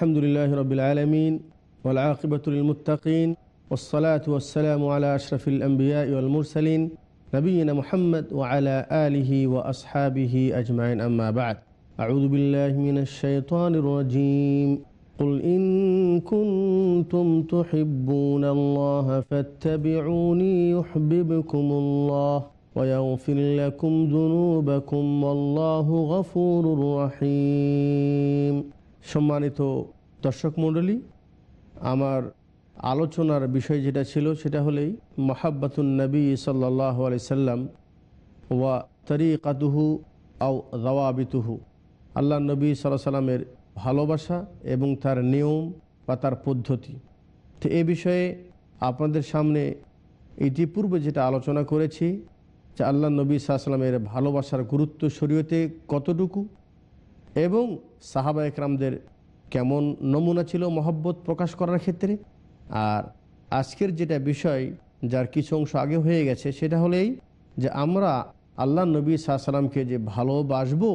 الحمد لله رب العالمين والعاقبة للمتقين والصلاة والسلام على أشرف الأنبياء والمرسلين نبينا محمد وعلى آله وأصحابه أجمعين. أما بعد أعوذ بالله من الشيطان الرجيم. قل إن كنتم تحبون الله فاتبعوني يحببكم الله ويغفر لكم ذنوبكم والله غفور رحيم. সম্মানিত দর্শক মণ্ডলী, আমার আলোচনার বিষয় যেটা ছিল সেটা হলেই মহাব্বাতুন নবী সাল্লাহ আলি সাল্লাম ওয়া তরিকাতুহু আও রওয়াবিতুহু আল্লাহ নবী সাল্লাহ সাল্লামের ভালোবাসা এবং তার নিয়ম বা তার পদ্ধতি। তো এ বিষয়ে আপনাদের সামনে ইতিপূর্বে যেটা আলোচনা করেছি যে আল্লাহ নবী সাল্লামের ভালোবাসার গুরুত্ব শরীয়তে কতটুকু এবং সাহাবা একরামদের কেমন নমুনা ছিল, মহব্বত প্রকাশ করার ক্ষেত্রে আর আজকের যেটা বিষয়, যার কিছু অংশ আগে হয়ে গেছে, সেটা হলেই যে আমরা আল্লাহ নবী সাল্লামকে যে ভালোবাসবো,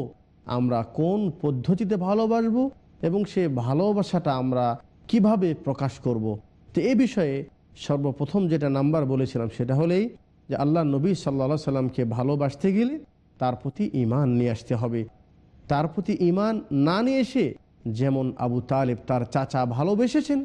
আমরা কোন পদ্ধতিতে ভালোবাসবো এবং সে ভালোবাসাটা আমরা কীভাবে প্রকাশ করব। তো এ বিষয়ে সর্বপ্রথম যেটা নাম্বার বলেছিলাম, সেটা হলেই যে আল্লাহ নবী সাল্লা সাল্লামকে ভালোবাসতে গেলে তার প্রতি ইমান নিয়ে আসতে হবে তার প্রতি ইমান না নিয়ে এসে যেমন আবু তালেব তার চাচা ভালোবেসেছেন,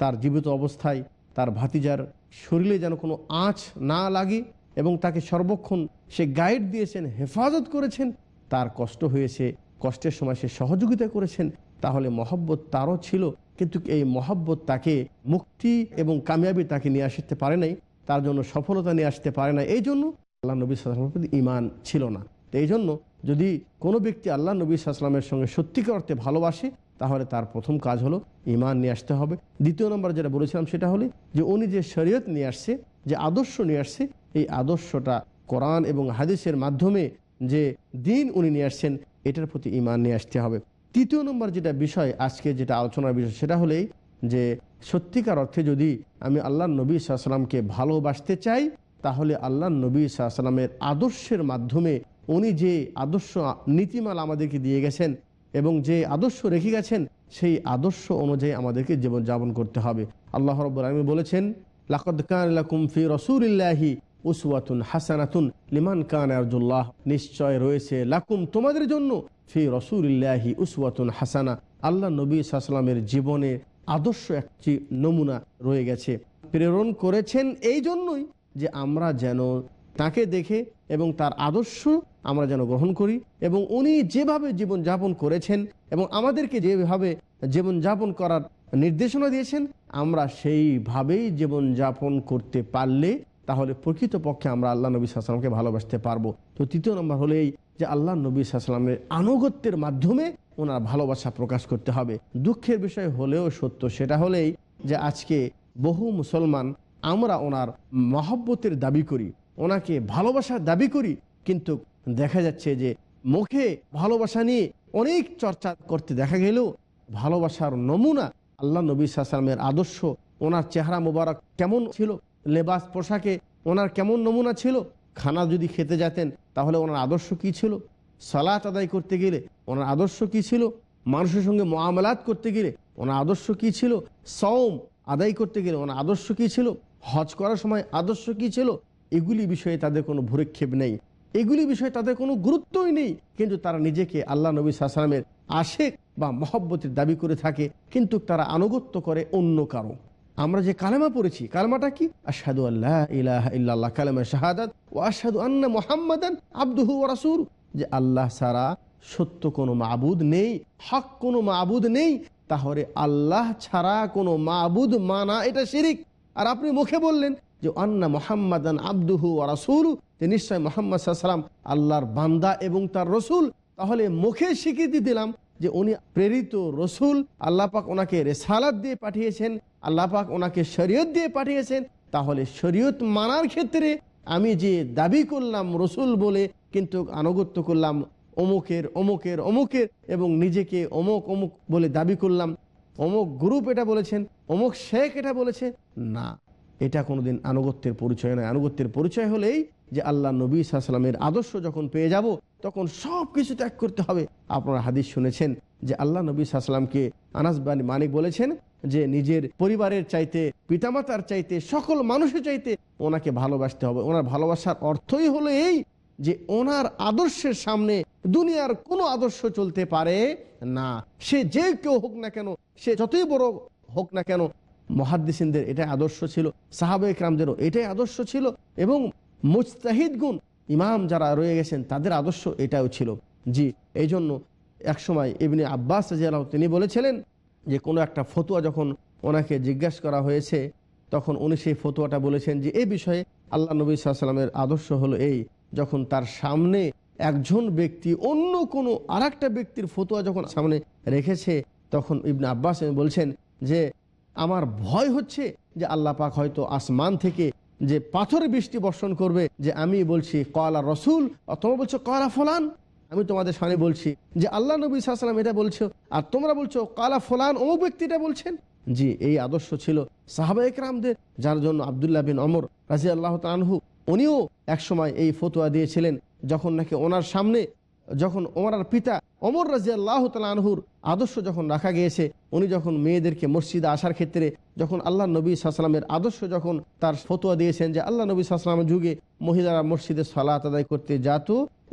তার জীবিত অবস্থায় তার ভাতিজার শরীরে যেন কোনো আঁচ না লাগে এবং তাকে সর্বক্ষণ সে গাইড দিয়েছেন, হেফাজত করেছেন, তার কষ্ট হয়েছে, কষ্টের সময় সে সহযোগিতা করেছেন, তাহলে মহব্বত তারও ছিল। কিন্তু এই মহব্বত তাকে মুক্তি এবং কামিয়াবি তাকে নিয়ে আসতে পারে নাই, তার জন্য সফলতা নিয়ে আসতে পারে না এই জন্য আল্লাহ নবী সাল্লামের প্রতি ইমান ছিল না। এই জন্য যদি কোনো ব্যক্তি আল্লাহ নবী সাল্লামের সঙ্গে সত্যিকার অর্থে ভালোবাসে, তাহলে তার প্রথম কাজ হলো ইমান নিয়ে আসতে হবে। দ্বিতীয় নম্বর যেটা বলেছিলাম সেটা হলে যে উনি যে শরীয়ত নিয়ে আসছে, যে আদর্শ নিয়ে আসছে, এই আদর্শটা কোরআন এবং হাদিসের মাধ্যমে যে দিন উনি নিয়ে আসছেন, এটার প্রতি ইমান নিয়ে আসতে হবে। তৃতীয় নম্বর যেটা বিষয় আজকে যেটা আলোচনার বিষয়, সেটা হলেই যে সত্যিকার অর্থে যদি আমি আল্লাহ নবী সাল্লামকে ভালোবাসতে চাই, তাহলে আল্লাহ নবী সাল্লামের আদর্শের মাধ্যমে উনি যে আদর্শ নীতিমালা আমাদেরকে দিয়ে গেছেন এবং যে আদর্শ রেখে গেছেন, সেই আদর্শ অনুযায়ী আমাদেরকে জীবনযাপন করতে হবে। আল্লাহ রব আলমী বলেছেন, লাকদ কান ফি রসুলিল্লাহি উসওয়াতুন হাসানাতুন লিমান কান আরজুল্লাহ। নিশ্চয় রয়েছে লাকুম তোমাদের জন্য ফি রসুলিল্লাহি উসওয়াতুন হাসানা। আল্লাহ নবী সাল্লামের জীবনে আদর্শ একটি নমুনা রয়ে গেছে। প্রেরণ করেছেন এই জন্যই যে আমরা যেন তাকে দেখে এবং তার আদর্শ আমরা যেন গ্রহণ করি এবং উনি যেভাবে জীবন যাপন করেছেন এবং আমাদেরকে যেভাবে জীবন যাপন করার নির্দেশনা দিয়েছেন, আমরা সেইভাবেই জীবন যাপন করতে পারলে তাহলে প্রকৃতপক্ষে আমরা আল্লাহ নবী সাল্লামকে ভালোবাসতে পারব। তো তৃতীয় নম্বর হলেই যে আল্লাহ নবী সাল্লামের আনুগত্যের মাধ্যমে ওনার ভালোবাসা প্রকাশ করতে হবে। দুঃখের বিষয় হলেও সত্য সেটা হলেই যে আজকে বহু মুসলমান আমরা ওনার মহব্বতের দাবি করি। ওনাকে ভালোবাসার দাবি করি, কিন্তু দেখা যাচ্ছে যে মুখে ভালোবাসা নিয়ে অনেক চর্চা করতে দেখা গেল ভালোবাসার নমুনা আল্লাহ নবী সাল্লামের আদর্শ, ওনার চেহারা মোবারক কেমন ছিল, লেবাস পোশাকে ওনার কেমন নমুনা ছিল, খানা যদি খেতে যেতেন তাহলে ওনার আদর্শ কি ছিল, সালাত আদায় করতে গেলে ওনার আদর্শ কি ছিল, মানুষের সঙ্গে মোয়ামলাত করতে গেলে ওনার আদর্শ কি ছিল সৌম আদায় করতে গেলে ওনার আদর্শ কি ছিল, হজ করার সময় আদর্শ কি ছিল এগুলি বিষয়ে তাদের কোনো ভুরক্ষেপ নেই। এগুলি বিষয়ে তাদের কোনো গুরুত্বই নেই। কিন্তু তারা নিজেকে আল্লাহ নবী সাল্লামের আশেক বা মহব্বতের দাবি করে থাকে। কিন্তু তারা আনুগত্য করে অন্য কারও। আমরা যে কালেমা পড়েছি, কালেমাটা কি? আসাদু আল্লাহ ইলাহ কালেমা শাহাদাত, ও আসাদু আন্না মোহাম্মদান আব্দুহু রাসুল যে আল্লাহ সারা সত্য কোনো মাবুদ নেই, হক কোনো মাবুদ নেই, তাহলে আল্লাহ ছাড়া কোনো মাবুদ মানা এটা শিরিক। আর আপনি মুখে বললেন যে অন্না মোহাম্মদান আব্দুহু রাসুল, যে নিশ্চয় মোহাম্মদ সাল্লাম আল্লাহর বান্দা এবং তার রসুল। তাহলে মুখে স্বীকৃতি দিলাম যে উনি প্রেরিত রসুল। আল্লাপাক ওনাকে রেসালাত দিয়ে পাঠিয়েছেন আল্লাপাক ওনাকে শরীয়ত দিয়ে পাঠিয়েছেন। তাহলে শরীয়ত মানার ক্ষেত্রে আমি যে দাবি করলাম রসুল বলে, কিন্তু আনুগত্য করলাম অমুকের অমুকের অমুকের এবং নিজেকে অমুক অমুক বলে দাবি করলাম। অমুক গ্রুপ এটা বলেছেন, অমুক শেখ এটা বলেছে, না। এটা কোনোদিন আনুগত্যের পরিচয় নয়। আনুগত্যের পরিচয় হলেই যে আল্লাহ নবী সাল্লামের আদর্শ যখন পেয়ে যাব, তখন সব কিছু ত্যাগ করতে হবে। আপনারা হাদিস শুনেছেন যে আল্লাহ নবী সাল্লামকে আনাস বানী মানিক বলেছেন যে নিজের পরিবারের চাইতে, পিতামাতার চাইতে, সকল মানুষের চাইতে ওনাকে ভালোবাসতে হবে। ওনার ভালোবাসার অর্থই হলো এই যে ওনার আদর্শের সামনে দুনিয়ার কোনো আদর্শ চলতে পারে না। সে যে কেউ হোক না কেন, সে যতই বড় হোক না কেন মহাদ্দিসিনদের, এটাই আদর্শ ছিল, সাহাবে ইকরামদেরও এটাই আদর্শ ছিল এবং মুস্তাহিদ গুণ ইমাম যারা রয়ে গেছেন, তাদের আদর্শ এটাও ছিল। জি এই জন্য একসময় এমনি আব্বাস রাজিয়াল্লাহ তিনি বলেছিলেন যে, কোনো একটা ফতুয়া যখন ওনাকে জিজ্ঞাসা করা হয়েছে, তখন উনি সেই ফতুয়াটা বলেছেন যে এই বিষয়ে আল্লাহ নবী সাল্লামের আদর্শ হলো এই, যখন তার সামনে একজন ব্যক্তি অন্য কোনো আর ব্যক্তির ফতুয়া যখন সামনে রেখেছে, তখন ইবনে আব্বাস বলছেন যে আমার ভয় হচ্ছে যে আল্লাহ পাক হয়তো আসমান থেকে যে পাথরে বৃষ্টি বর্ষণ করবে, যে আমি বলছি, কলা রসুল অথবা বলছো, কলা ফলান আমি তোমাদের সামনে বলছি যে আল্লাহ নবী সাল্লাম এটা বলছো, আর তোমরা বলছো, কালা ফলান অমুক ব্যক্তিটা বলছেন। জি, এই আদর্শ ছিল সাহাবা একরামদের যার জন্য আবদুল্লাহ বিন অমর রাজি আল্লাহ তানহু উনিও একসময় এই ফতুয়া দিয়েছিলেন, যখন নাকি ওনার সামনে যখন ওমরার পিতা অমর রাজি আল্লাহ তালানহুর আদর্শ যখন রাখা গিয়েছে, উনি যখন মেয়েদেরকে মসজিদে আসার ক্ষেত্রে যখন আল্লাহ নবী সাল্লামের আদর্শ যখন তার ফতোয়া দিয়েছেন যে আল্লাহ নবী সাল্লামের যুগে মহিলারা মসজিদে সালাত আদায় করতে যেত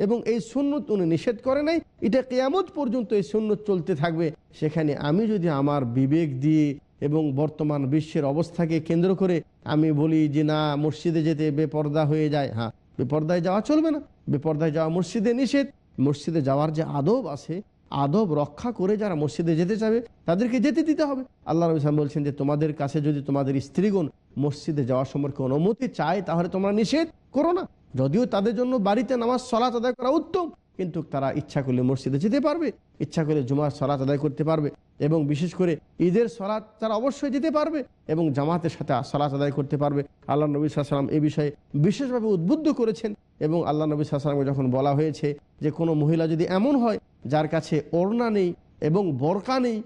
এবং এই সুন্নত উনি নিষেধ করে নাই, এটা কেয়ামত পর্যন্ত এই সুন্নত চলতে থাকবে। সেখানে আমি যদি আমার বিবেক দিয়ে এবং বর্তমান বিশ্বের অবস্থাকে কেন্দ্র করে আমি বলি যে না, মসজিদে যেতে বেপর্দা হয়ে যায় হ্যাঁ বেপর্দায় যাওয়া চলবে না। বেপর্দায় যাওয়া মসজিদে নিষেধ মসজিদে যাওয়ার যে আদব আছে, আদব রক্ষা করে যারা মসজিদে যেতে চাবে, তাদেরকে যেতে দিতে হবে। আল্লাহ নবী সালাম বলছেন যে, তোমাদের কাছে যদি তোমাদের স্ত্রীগণ মসজিদে যাওয়ার সম্পর্কে অনুমতি চায়, তাহলে তোমরা নিষেধ করো না। যদিও তাদের জন্য বাড়িতে নামাজ সলাত আদায় করা উত্তম কিন্তু তারা ইচ্ছা করলে মসজিদে যেতে পারবে, ইচ্ছা করলে জুমার সলাত আদায় করতে পারবে এবং বিশেষ করে ঈদের সলাৎ তারা অবশ্যই যেতে পারবে এবং জামাতের সাথে সলাৎ আদায় করতে পারবে। আল্লাহ নবী সাল্লাম এই বিষয়ে বিশেষভাবে উদ্বুদ্ধ করেছেন এবং আল্লাহ নবী সাল্লামকে যখন বলা হয়েছে যে কোনো মহিলা যদি এমন হয় যার কাছে ওড়না নেই এবং বরকা নেই,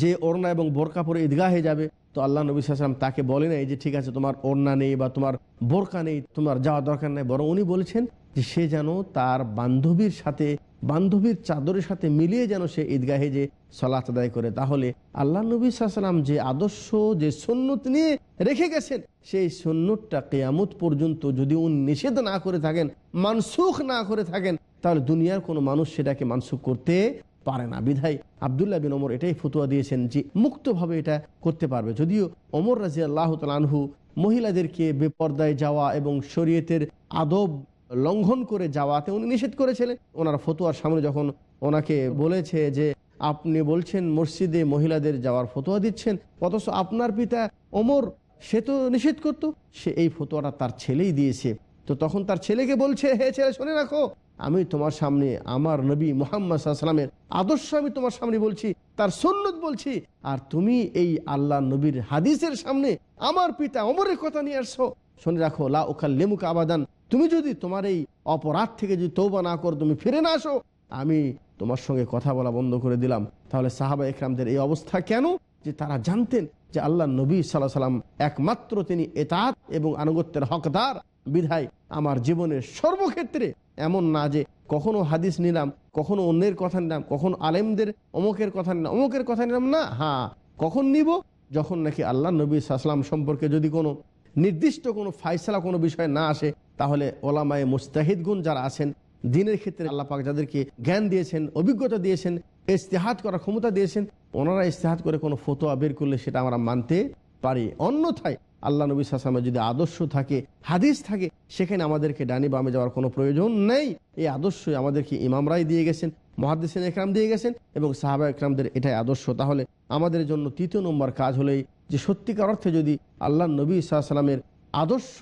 যে ওড়না এবং বোরকা পরে ঈদগাহে যাবে, তো আল্লাহ নবী সাল্লাম তাকে বলে নাই যে ঠিক আছে তোমার ওড়না নেই বা তোমার বোরকা নেই, তোমার যাওয়া দরকার নেই। বরং উনি বলেছেন যে সে যেন তার বান্ধবীর সাথে, বান্ধবীর চাদরের সাথে মিলিয়ে যেন সে ঈদগাহে যে সলাত আদায় করে। তাহলে আল্লাহ নবী সাল্লাম যে আদর্শ, যে সন্ন্যত নিয়ে রেখে গেছেন, সেই সন্ন্যতটা কেয়ামত পর্যন্ত যদি উনি নিষেধ না করে থাকেন, মানসুখ না করে থাকেন, তাহলে দুনিয়ার কোনো মানুষ সেটাকে মানসুখ করতে পারে না। বিধায় আবদুল্লাহ বিন ওমর এটাই ফতুয়া দিয়েছেন যে মুক্তভাবে এটা করতে পারবে। যদিও ওমর রাজি আল্লাহ তালহু মহিলাদেরকে বেপর্দায় যাওয়া এবং শরীয়তের আদব লঙ্ঘন করে যাওয়াতে উনি নিষেধ করেছিলেন। ওনার ফতুয়ার সামনে যখন ওনাকে বলেছে যে, আপনি বলছেন মসজিদে মহিলাদের যাওয়ার ফতোয়া দিচ্ছেন, অথচ আপনার পিতা ওমর, সে তো নিষেধ করতো। সে এই ফতোয়াটা তার ছেলেই দিয়েছে। তো তখন তার ছেলেকে বলছে, হে ছেলে, শুনে রাখো, আমি তোমার সামনে, আমার নবী মোহাম্মদ সাল্লামের আদর্শ আমি তোমার সামনে বলছি, তার সন্ন্যত বলছি, আর তুমি এই আল্লাহ নবীর হাদিসের সামনে আমার পিতা অমরের কথা নিয়ে আসছো। শুনে রাখো, লা ওখাল লেমুকা আবাদান তুমি যদি তোমার এই অপরাধ থেকে যদি তৌবা না করো, তুমি ফিরে না আসো আমি তোমার সঙ্গে কথা বলা বন্ধ করে দিলাম। তাহলে সাহাবা একরামদের এই অবস্থা কেন? যে তারা জানতেন যে আল্লাহ নবী সাল্লাহ সাল্লাম একমাত্র তিনি এতাত এবং আনুগত্যের হকদার, বিধায় আমার জীবনের সর্বক্ষেত্রে এমন না যে কখনো হাদিস নিলাম, কখনো অন্যের কথা নিলাম, কখনো আলেমদের অমুকের কথা নিলাম, অমুকের কথা নিলাম না হ্যাঁ কখন নিব? যখন নাকি আল্লাহ নবী সাল্লাম সম্পর্কে যদি কোনো নির্দিষ্ট কোনো ফাইসলা, কোনো বিষয় না আসে, তাহলে ওলামায় মুস্তাহিদগুন যারা আছেন, দিনের ক্ষেত্রে আল্লাহ পাক যাদেরকে জ্ঞান দিয়েছেন, অভিজ্ঞতা দিয়েছেন ইস্তেহাত করার ক্ষমতা দিয়েছেন, ওনারা ইস্তেহাত করে কোনো ফতোয়া বের করলে সেটা আমরা মানতে পারি। অন্যথায় আল্লাহ নবী সাসামের যদি আদর্শ থাকে, হাদিস থাকে, সেখানে আমাদেরকে ডানি বামে যাওয়ার কোনো প্রয়োজন নেই। এই আদর্শই আমাদেরকে ইমামরাই দিয়ে গেছেন মহাদিসিন একরাম দিয়ে গেছেন এবং সাহাবা একরামদের এটাই আদর্শ। তাহলে আমাদের জন্য তৃতীয় নম্বর কাজ হলেই যে সত্যিকার অর্থে যদি আল্লাহ নবী সাল্লামের আদর্শ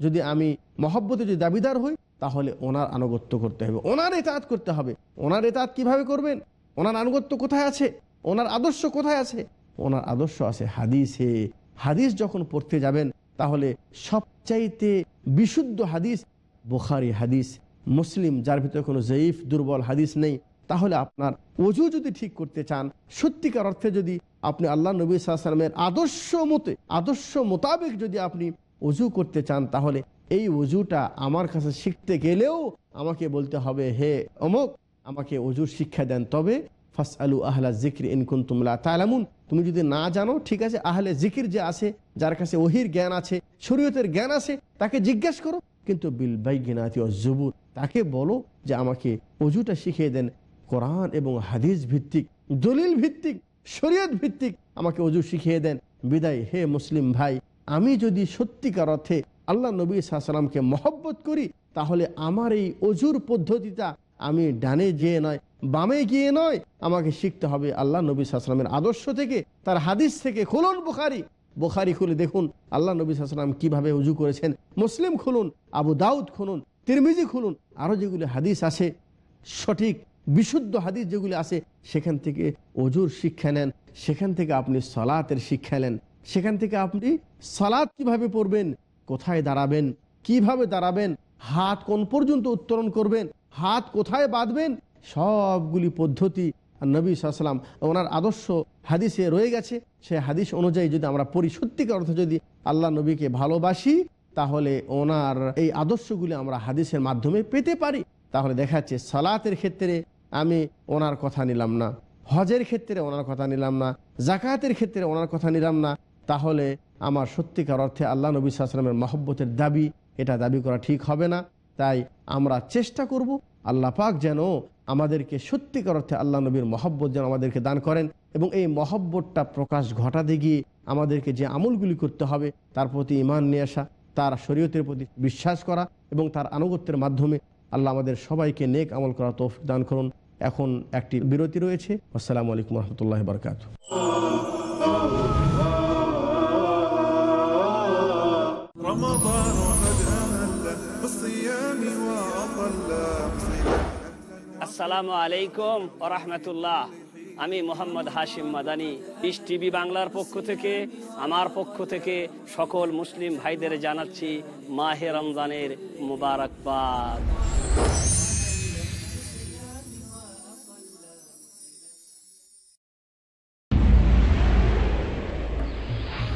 যদি আমি মহব্বতে যদি দাবিদার হই, তাহলে ওনার আনুগত্য করতে হবে। ওনার এতাত করতে হবে। ওনার এতাত কীভাবে করবেন? ওনার আনুগত্য কোথায় আছে? ওনার আদর্শ কোথায় আছে? ওনার আদর্শ আছে হাদিসে। হাদিস যখন পড়তে যাবেন, তাহলে সবচাইতে বিশুদ্ধ হাদিস বোখারি হাদিস, মুসলিম, যার ভিতরে কোনো জয়ীফ, দুর্বল হাদিস নেই। তাহলে আপনার অজু যদি ঠিক করতে চান, সত্যিকার অর্থে যদি আপনি আল্লাহ নবী সাল্লামের আদর্শ মতে, আদর্শ মোতাবেক যদি আপনি অজু করতে চান, তাহলে এই অজুটা আমার কাছে শিখতে গেলেও আমাকে বলতে হবে, হে অমুক, আমাকে অজুর শিক্ষা দেন। তবে ফাস আলু আহলা জিক্র ইনকুন তুমলা তালামুন, তুমি যদি না জানো, ঠিক আছে, আহলে জিকির যে আছে, যার কাছে ওহির জ্ঞান আছে, শরীয়তের জ্ঞান আছে, তাকে জিজ্ঞাসা করো। কিন্তু বিল বাইগিনাতি ও জবুর তাকে বলো যে আমাকে অজুটা শিখিয়ে দেন। কোরআন এবং হাদিস ভিত্তিক, দলিল ভিত্তিক, শরীয়ত ভিত্তিক আমাকে অজু শিখিয়ে দেন। বিদায়, হে মুসলিম ভাই, আমি যদি সত্যিকার অর্থে আল্লাহ নবী সাল্লামকে মহব্বত করি, তাহলে আমার এই অজুর পদ্ধতিটা আমি ডানে যেয়ে নয়, বামে গিয়ে নয়, আমাকে শিখতে হবে আল্লাহ নবী সাল্লামের আদর্শ থেকে, তার হাদিস থেকে খুলুন বুখারি। বুখারি খুলে দেখুন আল্লাহ নবী সাল্লাম কীভাবে উজু করেছেন। মুসলিম খুলুন, আবু দাউদ খুলুন, তিরমিজি খুলুন আরও যেগুলি হাদিস আছে, সঠিক বিশুদ্ধ হাদিস যেগুলি আছে, সেখান থেকে অজুর শিক্ষা নেন, সেখান থেকে আপনি সলাতের শিক্ষা নেন, সেখান থেকে আপনি সালাদ কীভাবে পড়বেন, কোথায় দাঁড়াবেন, কীভাবে দাঁড়াবেন, হাত কোন পর্যন্ত উত্তোলন করবেন, হাত কোথায় বাঁধবেন, সবগুলি পদ্ধতি নবী সাল্লাম ওনার আদর্শ হাদিসে রয়ে গেছে। সে হাদিস অনুযায়ী যদি আমরা পড়ি সত্যিকার অর্থে যদি আল্লাহ নবীকে ভালোবাসি, তাহলে ওনার এই আদর্শগুলি আমরা হাদিসের মাধ্যমে পেতে পারি। তাহলে দেখা যাচ্ছে সালাতের ক্ষেত্রে আমি ওনার কথা নিলাম না। হজের ক্ষেত্রে ওনার কথা নিলাম না জাকাতের ক্ষেত্রে ওনার কথা নিলাম না। তাহলে আমার সত্যিকার অর্থে আল্লাহ নবী সাল্লামের মহব্বতের দাবি, এটা দাবি করা ঠিক হবে না। তাই আমরা চেষ্টা করব আল্লাহ পাক যেন আমাদেরকে সত্যিকার অর্থে আল্লাহ নবীর মহব্বত যেন আমাদেরকে দান করেন এবং এই মহব্বতটা প্রকাশ ঘটাতে গিয়ে আমাদেরকে যে আমলগুলি করতে হবে তার প্রতি ইমান নিয়ে আসা, তার শরীয়তের প্রতি বিশ্বাস করা এবং তার আনুগত্যের মাধ্যমে আল্লাহ আমাদের সবাইকে নেক আমল করা তৌফিক দান করুন। এখন একটি বিরতি রয়েছে। আসসালামু আলাইকুম রহমতুল্লাহ বরকাত আসসালামু আলাইকুম রহমতুল্লাহ আমি মোহাম্মদ হাশিম মাদানি ইস টিভি বাংলার পক্ষ থেকে, আমার পক্ষ থেকে সকল মুসলিম ভাইদের জানাচ্ছি মাহে রমজানের মুবারকবাদ।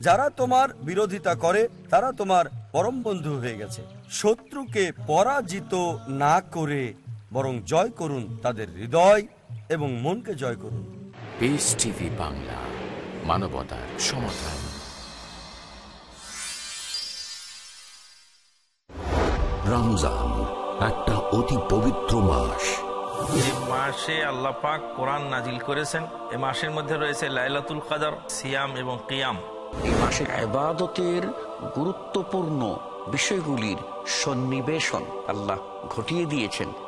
যারা তোমার বিরোধিতা করে তারা তোমার পরম বন্ধু হয়ে গেছে। শত্রুকে পরাজিত না করে বরং জয় করুন তাদের হৃদয় এবং মনকে জয় করুন। পেস টিভি বাংলা মানবতার সমাধান। রমজান একটা অতি পবিত্র মাস। যে মাসে আল্লাহ পাক কোরআন নাজিল করেছেন। এ মাসের মধ্যে রয়েছে লাইলাতুল কাদার সিয়াম এবং কিয়াম। এই মাসে আবাদতের গুরুত্বপূর্ণ বিষয়গুলির সন্নিবেশন আল্লাহ ঘটিয়ে দিয়েছেন।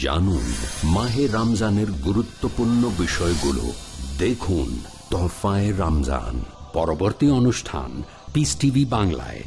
জানুন মাহে রমজানের গুরুত্বপূর্ণ বিষয়গুলো। দেখুন তোহফায় রমজান। পরবর্তী অনুষ্ঠান পিস টিভি বাংলায়।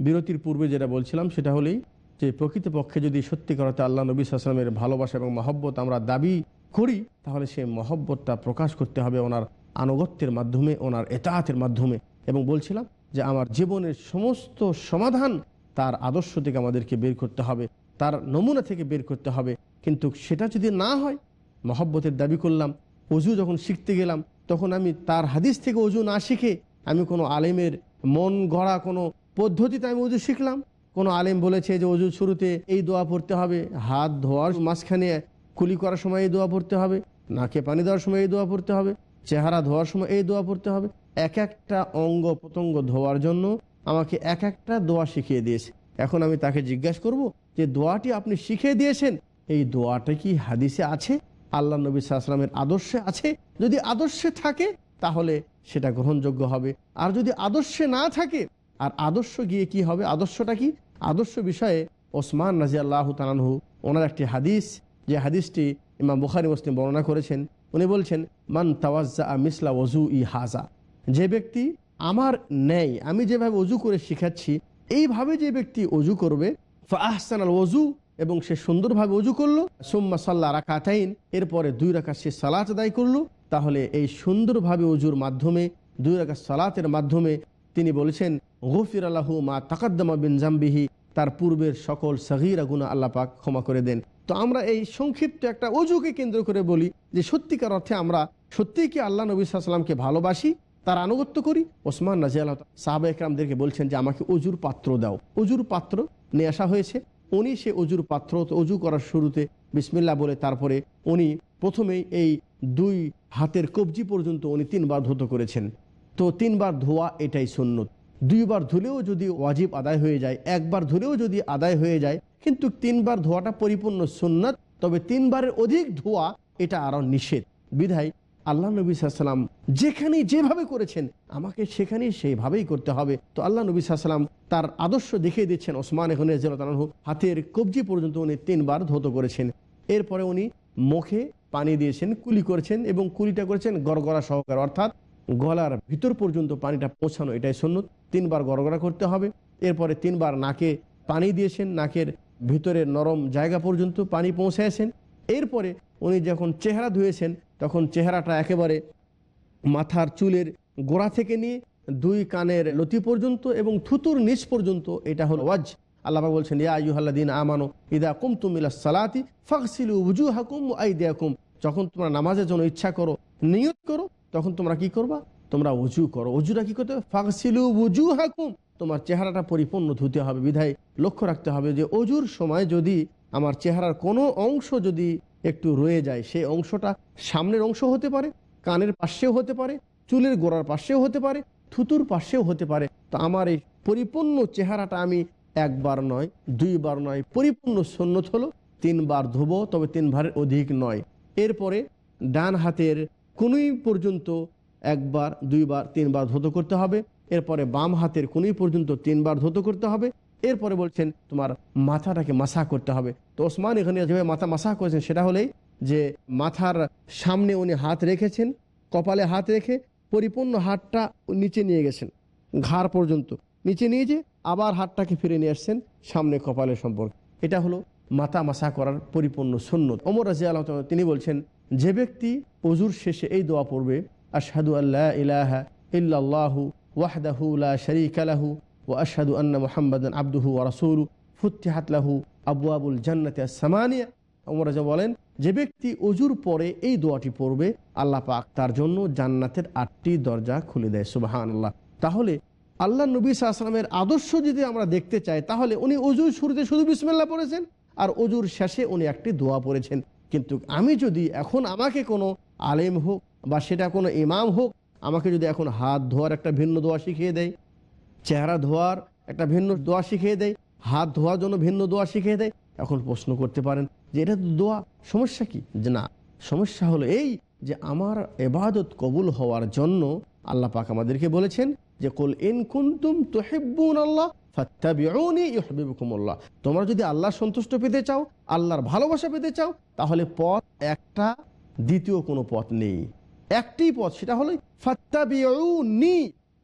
বিরতির পূর্বে যেটা বলছিলাম, সেটা হলেই যে প্রকৃতপক্ষে যদি সত্যি অর্থে আল্লাহ নবী সাল্লামের ভালোবাসা এবং মহব্বত আমরা দাবি করি, তাহলে সেই মহব্বতটা প্রকাশ করতে হবে ওনার আনুগত্যের মাধ্যমে, ওনার এতাহাতের মাধ্যমে। এবং বলছিলাম যে আমার জীবনের সমস্ত সমাধান তার আদর্শ থেকে আমাদেরকে বের করতে হবে, তার নমুনা থেকে বের করতে হবে। কিন্তু সেটা যদি না হয়, মহব্বতের দাবি করলাম, অজু যখন শিখতে গেলাম, তখন আমি তার হাদিস থেকে অজু না শিখে আমি কোনো আলেমের মন গড়া কোনো পদ্ধতিতে আমি অজু শিখলাম। কোনো আলেম বলেছে যে অজু শুরুতে এই দোয়া পড়তে হবে, হাত ধোয়ার মাঝখানে কুলি করার সময় এই দোয়া পড়তে হবে, নাকে পানি দেওয়ার সময় এই দোয়া পড়তে হবে। চেহারা ধোয়ার সময় এই দোয়া পড়তে হবে। এক একটা অঙ্গ প্রত্যঙ্গ ধোয়ার জন্য আমাকে এক একটা দোয়া শিখিয়ে দিয়েছে। এখন আমি তাকে জিজ্ঞাসা করব যে দোয়াটি আপনি শিখিয়ে দিয়েছেন? এই দোয়াটা কি হাদিসে আছে? আল্লাহ নবী সাল্লামের আদর্শে আছে? যদি আদর্শে থাকে, তাহলে সেটা গ্রহণযোগ্য হবে। আর যদি আদর্শে না থাকে, আর আদর্শ গিয়ে কি হবে? আদর্শটা কি? আদর্শ বিষয়ে ওসমান রাজি আল্লাহ তালানহু ওনার একটি হাদিস, যে হাদিসটি ইমাম বুখারি মুসলিম বর্ণনা করেছেন। উনি বলছেন, মান তাওয়াজ্জা মিসলা ওজু ই হাজা যে ব্যক্তি আমার ন্যায় আমি যেভাবে অজু করে শিখাচ্ছি, এইভাবে যে ব্যক্তি অজু করবে আহসান আল এবং সে সুন্দরভাবে অজু করল, সোম্মা সাল্লা রাকাতাইন, এরপরে দুই রাখা সে সালাত আদায় করল, তাহলে এই সুন্দরভাবে অজুর মাধ্যমে, দুই রাখা সালাতের মাধ্যমে তিনি বলেছেন গফির আল্লাহু মা তাকাদ্দমা বিন জাম্বিহি তার পূর্বের সকল সাহিরা গুণা আল্লাহ পাক ক্ষমা করে দেন। তো আমরা এই সংক্ষিপ্ত একটা অজুকে কেন্দ্র করে বলি যে সত্যিকার অর্থে আমরা সত্যিই কি আল্লাহ নবী সাল্লামকে ভালোবাসি? তার আনুগত্য করি? ওসমান রাজি আল্লাহ সাহাবা একরামদেরকে বলছেন যে আমাকে অজুর পাত্র দাও। অজুর পাত্র নিয়ে আসা হয়েছে। উনি সে অজুর পাত্র অজু করার শুরুতে বিসমিল্লা বলে তারপরে উনি প্রথমেই এই দুই হাতের কবজি পর্যন্ত উনি তিনবার ধুত করেছেন। তো তিনবার ধোয়া এটাই সুন্নত। দুইবার ধুলেও যদি ওয়াজিব আদায় হয়ে যায়, একবার ধুলেও যদি আদায় হয়ে যায়, কিন্তু তিনবার ধোয়াটা পরিপূর্ণ সুন্নত, তবে তিনবারের অধিক ধোয়া এটা আরও নিষেধ। বিধায় আল্লাহ নবী সাল্লাম যেখানেই যেভাবে করেছেন, আমাকে সেখানেই সেইভাবেই করতে হবে। তো আল্লাহ নবী সাল্লাম তার আদর্শ দেখিয়ে দিচ্ছেন ওসমান এখন হাতের কবজি পর্যন্ত উনি তিনবার ধৌত করেছেন। এরপরে উনি মুখে পানি দিয়েছেন, কুলি করেছেন এবং কুলিটা করেছেন গড়গড়া সহকার। অর্থাৎ গলার ভিতর পর্যন্ত পানিটা পৌঁছানো এটাই সুন্নত। তিনবার গড়গড়া করতে হবে। এরপরে তিনবার নাকে পানি দিয়েছেন, নাকের ভিতরের নরম জায়গা পর্যন্ত পানি পৌঁছাইছেন এরপরে উনি যখন চেহারা ধুয়েছেন, তখন চেহারাটা একেবারে মাথার চুলের গোড়া থেকে নিয়ে দুই কানের লতি পর্যন্ত এবং থুতুর নিচ পর্যন্ত এটা হলো ওয়াজ। আল্লাহ বলছেন, ইয়া আইয়ুহাল্লাদিন আমানো, ইদা কুমতুম ইলা সালাতি ফাকসিলু উজু হাকুম উজুহাকুম আইদিয়াকুম। যখন তোমরা নামাজের জন্য ইচ্ছা করো, নিয়ত করো, তখন তোমরা কি করবা? তোমরা উজু করো। উজুটা কি করতে হবে? উজু হাকুম তোমার চেহারাটা পরিপূর্ণ ধুতে হবে বিধায় লক্ষ্য রাখতে হবে যে অজুর সময় যদি আমার চেহারার কোনো অংশ যদি একটু রয়ে যায়, সেই অংশটা সামনের অংশ হতে পারে, কানের পাশেও হতে পারে, চুলের গোড়ার পাশেও হতে পারে, থুতুর পাশেও হতে পারে। তো আমার এই পরিপূর্ণ চেহারাটা আমি একবার নয়, দুইবার নয়, পরিপূর্ণ সন্ন্যত হলো, তিনবার ধুবো, তবে তিনবারের অধিক নয়। এরপরে ডান হাতের কোনোই পর্যন্ত একবার, দুইবার, তিনবার ধৌত করতে হবে। এরপরে বাম হাতের কোনোই পর্যন্ত তিনবার ধৌত করতে হবে। এরপরে বলছেন, তোমার মাথাটাকে মাসা করতে হবে। তো ওসমান এখানে যেভাবে মাথা মাসা করেছেন, সেটা হলেই যে মাথার সামনে উনি হাত রেখেছেন, কপালে হাত রেখে পরিপূর্ণ হাতটা নিচে নিয়ে গেছেন, ঘাড় পর্যন্ত নিচে নিয়ে যে আবার হাতটাকে ফিরে নিয়ে আসছেন সামনে কপালের সম্পর্ক। এটা হলো মাথা মাসা করার পরিপূর্ণ সুন্নত। ওমর রাজি আল্লাহ তিনি বলছেন, যে ব্যক্তি অজুর শেষে এই দোয়া পড়বে আশহাদু আল্লাহ ইলাহা ইল্লাল্লাহু ওয়াহদাহু লা শারীকা লাহু ওয়া আশহাদু আন্না মুহাম্মাদান আবদুহু ওয়া রাসূলু ফুতিহাত লাহু আবওয়াবুল জান্নাতি আস-সামানিয়া ওমর রাজা বলেন, যে ব্যক্তি অজুর পরে এই দোয়াটি পড়বে, আল্লাহ পাক তার জন্য জান্নাতের আটটি দরজা খুলে দেয়, সুবহানাল্লাহ। তাহলে আল্লাহ নবী সাল্লামের আদর্শ যদি আমরা দেখতে চাই, তাহলে উনি অজুর শুরুতে শুধু বিসমিল্লাহ পড়েছেন, আর অজুর শেষে উনি একটি দোয়া পড়েছেন। কিন্তু আমি যদি এখন আমাকে কোনো আলেম হোক বা সেটা কোনো ইমাম হোক, আমাকে যদি এখন হাত ধোয়ার একটা ভিন্ন দোয়া শিখিয়ে দেয়, চেহারা ধোয়ার একটা ভিন্ন দোয়া শিখিয়ে দেয়, হাত ধোয়ার জন্য ভিন্ন দোয়া শিখিয়ে দেয়, এখন প্রশ্ন করতে পারেন যে এটা তো দোয়া, সমস্যা কি? যে না, সমস্যা হলো এই যে আমার এবাদত কবুল হওয়ার জন্য আল্লাহ পাক আমাদেরকে বলেছেন যে, কুল ইন কুনতুম তুহিব্বুন আল্লাহ তোমরা যদি আল্লাহ সন্তুষ্ট পেতে চাও, আল্লাহর ভালোবাসা পেতে চাও, তাহলে পথ একটা, দ্বিতীয় কোনো পথ নেই। একটি পথ, সেটা হলো ফাত্তাবিউনি,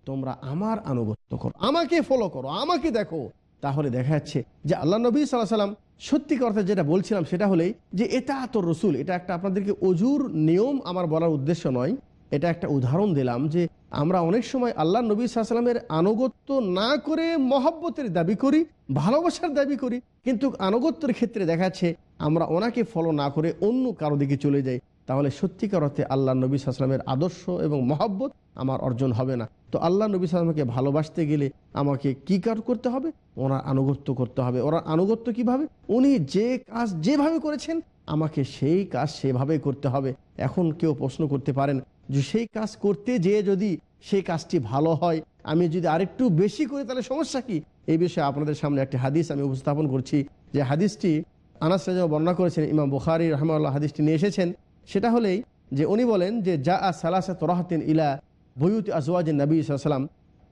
তোমরা আমার আনুগত্য করো, আমাকে ফলো করো, আমাকে দেখো। তাহলে দেখা যাচ্ছে যে আল্লাহ নবী সাল্লাহ সাল্লাম সত্যিকার অর্থে যেটা বলছিলাম সেটা হলেই যে এটা তো রসুল, এটা একটা আপনাদেরকে অজুর নিয়ম আমার বলার উদ্দেশ্য নয়। এটা একটা উদাহরণ দিলাম যে আমরা অনেক সময় আল্লাহ নবী সাল্লামের আনুগত্য না করে মহব্বতের দাবি করি, ভালোবাসার দাবি করি, কিন্তু আনুগত্যের ক্ষেত্রে দেখাচ্ছে আমরা ওনাকে ফলো না করে অন্য কারও দিকে চলে যাই। তাহলে সত্যিকার অর্থে আল্লাহ নবী সাল্লামের আদর্শ এবং মহব্বত আমার অর্জন হবে না। তো আল্লাহ নবী সাল্লামকে ভালোবাসতে গেলে আমাকে কি কাজ করতে হবে? ওনার আনুগত্য করতে হবে। ওনার আনুগত্য কীভাবে? উনি যে কাজ যেভাবে করেছেন, আমাকে সেই কাজ সেভাবে করতে হবে। এখন কেউ প্রশ্ন করতে পারেন যে সেই কাজ করতে যেয়ে যদি সেই কাজটি ভালো হয়, আমি যদি আরেকটু বেশি করি তাহলে সমস্যা কি? এই বিষয়ে আপনাদের সামনে একটি হাদিস আমি উপস্থাপন করছি। যে হাদিসটি আনাস রাজা বর্ণনা করেছেন, ইমাম বুখারি রহমাল্লাহ হাদিসটি নিয়ে এসেছেন। সেটা হলেই যে উনি বলেন যে যা আ সালাসা তোরাহতিন ইলা বইউতি আজওয়াজ নবী সাল্লাম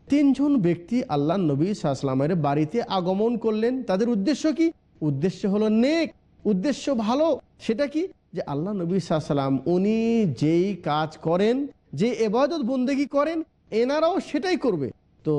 তিনজন ব্যক্তি আল্লাহ নবী সাল্লামের বাড়িতে আগমন করলেন। তাদের উদ্দেশ্য কি? উদ্দেশ্য হলো নেক। উদ্দেশ্য ভালো। সেটা কি? যে আল্লাহ নবী সাল্লাম উনি যেই কাজ করেন, যে এবাদত বন্দেগি করেন, এনারাও সেটাই করবে। তো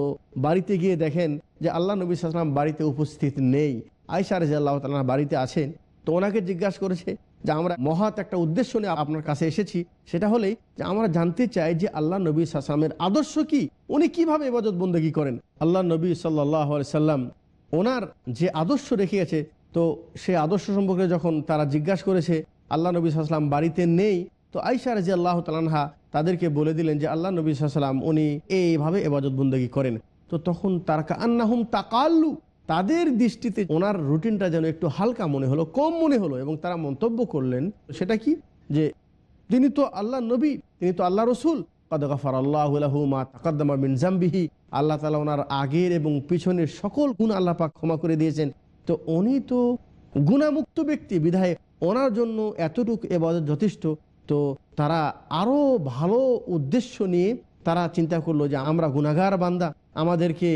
বাড়িতে গিয়ে দেখেন যে আল্লাহ নবী সাল্লাম বাড়িতে উপস্থিত নেই। আয়সা রাজি আল্লাহ তালা বাড়িতে আছেন। তো ওনাকে জিজ্ঞাসা করেছে যে আমরা মহৎ একটা উদ্দেশ্য নিয়ে আপনার কাছে এসেছি, সেটা হলেই যে আমরা জানতে চাই যে আল্লাহ নবী সাল্লামের আদর্শ কি? উনি কীভাবে এবাজত বন্দী করেন? আল্লাহ নবী সাল্লাহ সাল্লাম ওনার যে আদর্শ রেখে গেছে তো সে আদর্শ সম্পর্কে যখন তারা জিজ্ঞাসা করেছে, আল্লাহ নবী সাল্লাম বাড়িতে নেই, তো আইসা রাজি আল্লাহ তালানহা তাদেরকে বলে দিলেন যে আল্লাহ নবী সাল্লাম উনি এইভাবে এবাজত বন্দী করেন। তো তখন তার আন্নাহুম তাকাল্লু তাদের দৃষ্টিতে ওনার রুটিনটা যেন একটু হালকা মনে হলো, কম মনে হলো এবং তারা মন্তব্য করলেন সেটা কি? যে তিনি তো আল্লাহ নবী, তিনি তো আল্লাহ রসুল। কদগাফার আল্লাহ মা তাকাদ্দামা বিন জাম্বিহি। আল্লাহ তালা ওনার আগের এবং পিছনের সকল গুণ আল্লাহ পাক ক্ষমা করে দিয়েছেন। তো উনি তো গুণামুক্ত ব্যক্তি, বিধায় ওনার জন্য এতটুকু এবাদত যথেষ্ট। তো তারা আরও ভালো উদ্দেশ্য নিয়ে তারা চিন্তা করল যে আমরা গুণাগার বান্দা, আমাদেরকে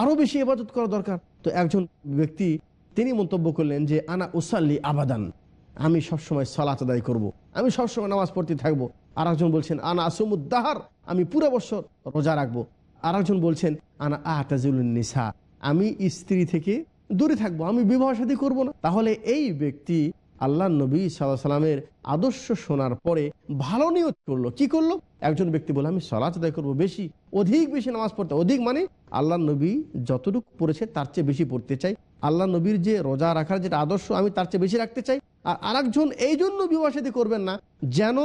আরও বেশি এবাদত করা দরকার। তো একজন ব্যক্তি তিনি মন্তব্য করলেন যে, আনা উসাল্লি আবাদান। আমি সবসময় সালাত আদায় করব। আমি সবসময় নামাজ পড়তে থাকব। আর একজন বলছেন, আনা আসুমুদ্দাহার আমি পুরো বছর রোজা রাখব। আর একজন বলছেন, আনা আহতাজুল নিসা। আমি স্ত্রী থেকে দূরে থাকব। আমি বিবাহ সাথী করব না। তাহলে এই ব্যক্তি আল্লাহ নবী সাল্লাহ সাল্লামের আদর্শ শোনার পরে ভালো নিয়ত করল। কি করল? একজন ব্যক্তি বলে আমি সলাচ আদায় করব বেশি, অধিক বেশি নামাজ পড়তে। অধিক মানে আল্লাহ নবী যতটুকু পড়েছে তার চেয়ে বেশি পড়তে চাই। আল্লাহ নবীর যে রোজা রাখার যেটা আদর্শ আমি তার চেয়ে বেশি রাখতে চাই। আর আরেকজন এই জন্য বিবাহ সাথী করবেন না, যেন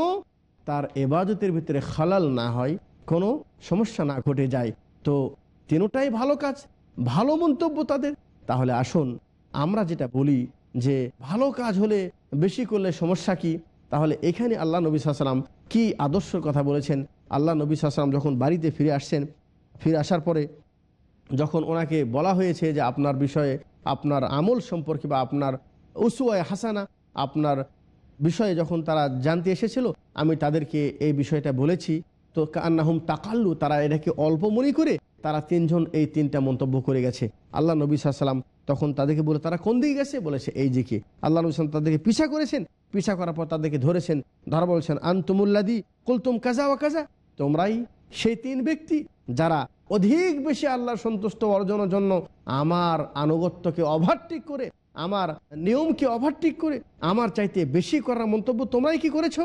তার এবাদতের ভিতরে খালাল না হয়, কোনো সমস্যা না ঘটে যায়। তো তিনোটাই ভালো কাজ, ভালো মন্তব্য তাদের। তাহলে আসুন, আমরা যেটা বলি যে ভালো কাজ হলে বেশি করলে সমস্যা কি? তাহলে এখানে আল্লাহ নবী সাল্লাম কি আদর্শের কথা বলেছেন? আল্লাহ নবী সাল্লাম যখন বাড়িতে ফিরে আসছেন, ফিরে আসার পরে যখন ওনাকে বলা হয়েছে যে আপনার বিষয়ে আপনার আমল সম্পর্কে বা আপনার উসুয়ায় হাসানা, আপনার বিষয়ে যখন তারা জানতে এসেছিল, আমি তাদেরকে এই বিষয়টা বলেছি। তো কান্নাহুম তাকাল্লু, তারা এটাকে অল্প মনে করে তারা তিনজন এই তিনটা মন্তব্য করে গেছে। আল্লাহ নবী সাল্লাম তখন তাদেরকে বলে, তারা কোন দিকে গেছে? বলেছে, এই দিকে আল্লাহ নবী সাল্লাম তাদেরকে পিছা করেছেন। পিছা করার পর তাদেরকে ধরেছেন, ধরা বলছেন আন্তুমুল্লাদি কুলতুম কাজা ও কাজা তোমরাই সেই তিন ব্যক্তি যারা অধিক বেশি আল্লাহর সন্তুষ্ট অর্জনের জন্য আমার আনুগত্যকে ওভারটেক করে, আমার নিয়মকে ওভারটেক করে, আমার চাইতে বেশি করার মন্তব্য তোমরাই কি করেছ?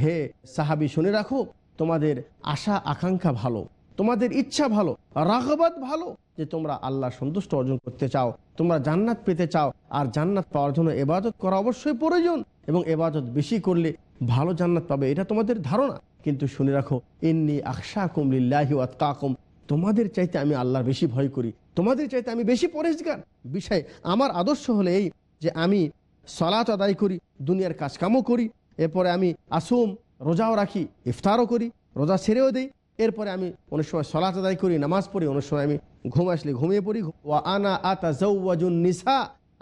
হে সাহাবি, শুনে রাখো, তোমাদের আশা, আকাঙ্ক্ষা ভালো, তোমাদের ইচ্ছা ভালো, রাগবাদ ভালো যে তোমরা আল্লাহ সন্তুষ্ট অর্জন করতে চাও, তোমরা জান্নাত পেতে চাও আর জান্নাত পাওয়ার জন্য এবাদত করা অবশ্যই প্রয়োজন এবং এবাদত বেশি করলে ভালো জান্নাত পাবে, এটা তোমাদের ধারণা। কিন্তু শুনে রাখো এমনি আকশা কুমলিল্লাহি আতকাকুম। তোমাদের চাইতে আমি আল্লাহর বেশি ভয় করি। তোমাদের চাইতে আমি বেশি পরেশগার বিষয় আমার আদর্শ হলে এই যে আমি সলাত আদায় করি, দুনিয়ার কাজকামও করি, এরপরে আমি আসুম, রোজাও রাখি, ইফতারও করি, রোজা ছেড়েও দিই, এরপরে আমি অনেক সময় সলাত আদায় করি, নামাজ পড়ি, অনেক সময় আমি ঘুম আসলে ঘুমিয়ে পড়ি, ওয়া আনা আতা জৌওয়াজুন নিসা।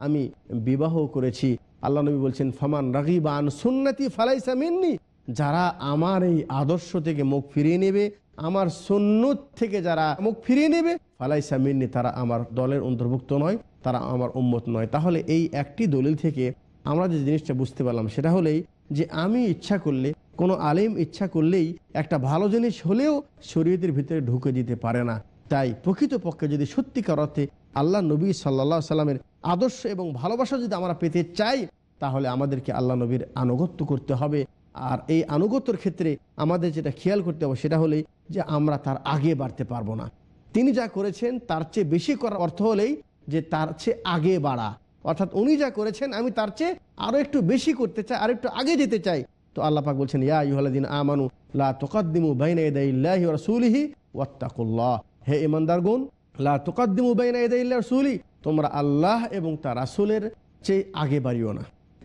আমি বিবাহ করেছি। আল্লাহ নবী বলছেন, ফামান রাগিবান সুন্নতি ফালাইসা মিন্নি। যারা আমার এই আদর্শ থেকে মুখ ফিরিয়ে নেবে, আমার সুন্নত থেকে যারা মুখ ফিরিয়ে নেবে, ফালাইসা মিন্নি, তারা আমার দলের অন্তর্ভুক্ত নয়, তারা আমার উম্মত নয়। তাহলে এই একটি দলিল থেকে আমরা যে জিনিসটা বুঝতে পারলাম, সেটা হলেই যে আমি ইচ্ছা করলে, কোনো আলিম ইচ্ছা করলেই একটা ভালো জিনিস হলেও শরীয়তের ভিতরে ঢুকে দিতে পারে না। তাই প্রকৃতপক্ষে যদি সত্যিকার অর্থে আল্লাহ নবী সাল্লা সাল্লামের আদর্শ এবং ভালোবাসা যদি আমরা পেতে চাই, তাহলে আমাদেরকে আল্লাহ নবীর আনুগত্য করতে হবে। আর এই আনুগত্যর ক্ষেত্রে আমাদের যেটা খেয়াল করতে হবে সেটা হলেই যে আমরা তার আগে বাড়তে পারব না। তিনি যা করেছেন তার চেয়ে বেশি করার অর্থ হলেই যে তার চেয়ে আগে বাড়া। অর্থাৎ উনি যা করেছেন, আমি তার চেয়ে আরও একটু বেশি করতে চাই, আর একটু আগে যেতে চাই। তো আল্লাহ পাক বলছেন, ইয়া ইহদিন আমানু লা তোকাদ্দিমু বাইনা ইদাইল্লাহি রাসূলিহি ওয়াত্তাকুল্লাহ। হে ইমানদারগণ লা তোকাদ্দিমু বাইনা ইদাইল্লাহি রাসূলি, তোমরা আল্লাহ এবং তার রাসূলের চেয়ে আগে বাড়িও না।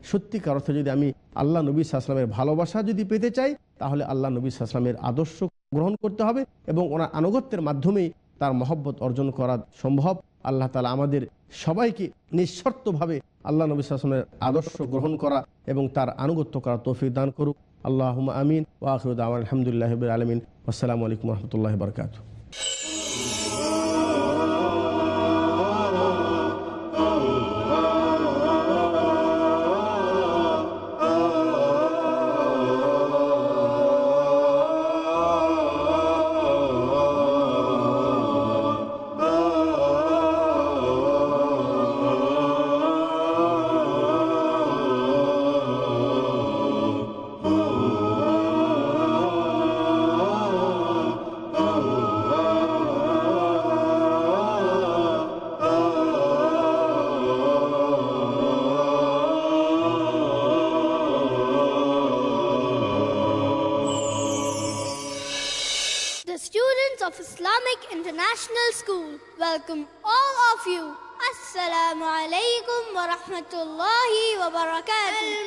সত্যিকার অর্থে যদি আমি আল্লাহ নবী সাহসালামের ভালোবাসা যদি পেতে চাই, তাহলে আল্লাহ নবী সাহসালামের আদর্শ গ্রহণ করতে হবে এবং ওনার আনুগত্যের মাধ্যমেই তার মহব্বত অর্জন করা সম্ভব। আল্লাহ তালা আমাদের সবাইকে নিঃশর্তভাবে আল্লাহ নবী আসলামের আদর্শ গ্রহণ করা এবং তার আনুগত্য করা তৌফিক দান করুক। আল্লাহ আমিন। ওয়াকিদ আলহামদুলিল্লাহ আলমিন। আসসালামু আলাইকুম রহমতুল্লাহ বরকাত welcome all of you. Assalamu alaikum wa rahmatullahi wa barakatuh.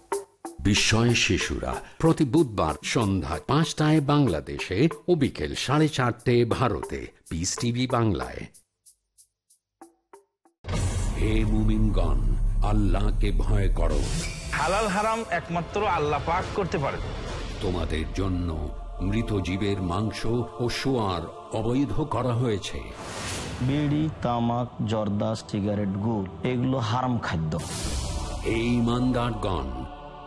বিস্ময় শিশুরা প্রতি বুধবার সন্ধ্যা পাঁচটায় বাংলাদেশে ও বিকেল সাড়ে চারটে ভারতে। পিস টিভি বাংলায়। হে মুমিনগণ আল্লাহকে ভয় করো। হালাল হারাম একমাত্র আল্লাহ পাক করতে পারে। তোমাদের জন্য মৃত জীবের মাংস ও সোয়ার অবৈধ করা হয়েছে। বিড়ি তামাক জর্দা সিগারেট গুড় এগুলো হারাম খাদ্য। এই ইমানদারগণ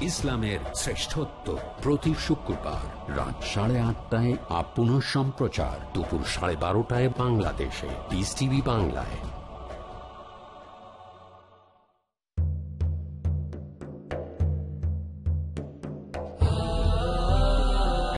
ইসলামের শ্রেষ্ঠত্ব প্রতি শুক্রবার রাত সাড়ে আটটায় আপন সম্প্রচার। দুপুর সাড়ে বারোটায় বাংলাদেশে। বিস টিভি বাংলায়।